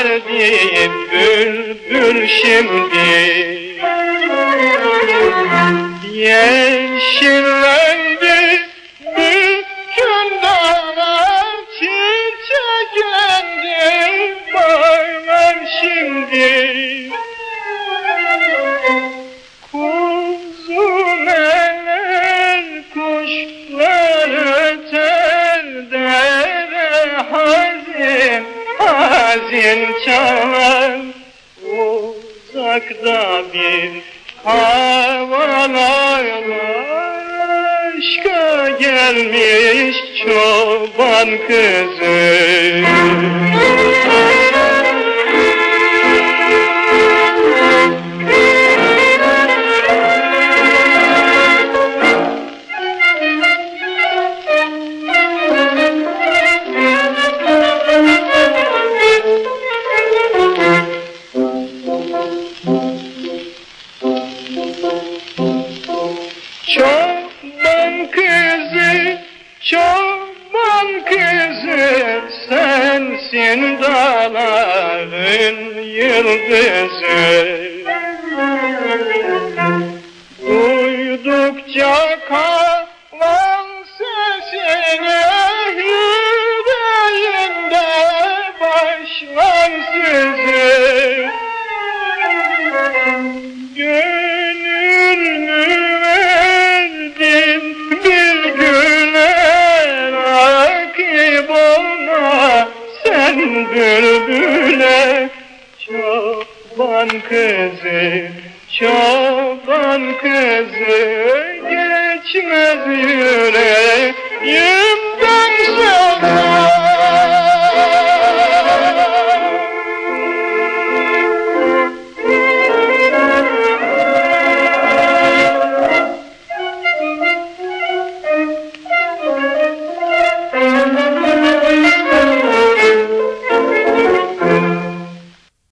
hazin bülbül şimdi. Yeşillendi hazin çalar Uzakta bir havalar var. Aşka gelmiş çoban kızı sensin dağların yıldızı. Duydukça kalan sesini yüreğimde başlar sızı. Sen bülbüle Çoban kızı, çoban kızı geçmez yüreğimden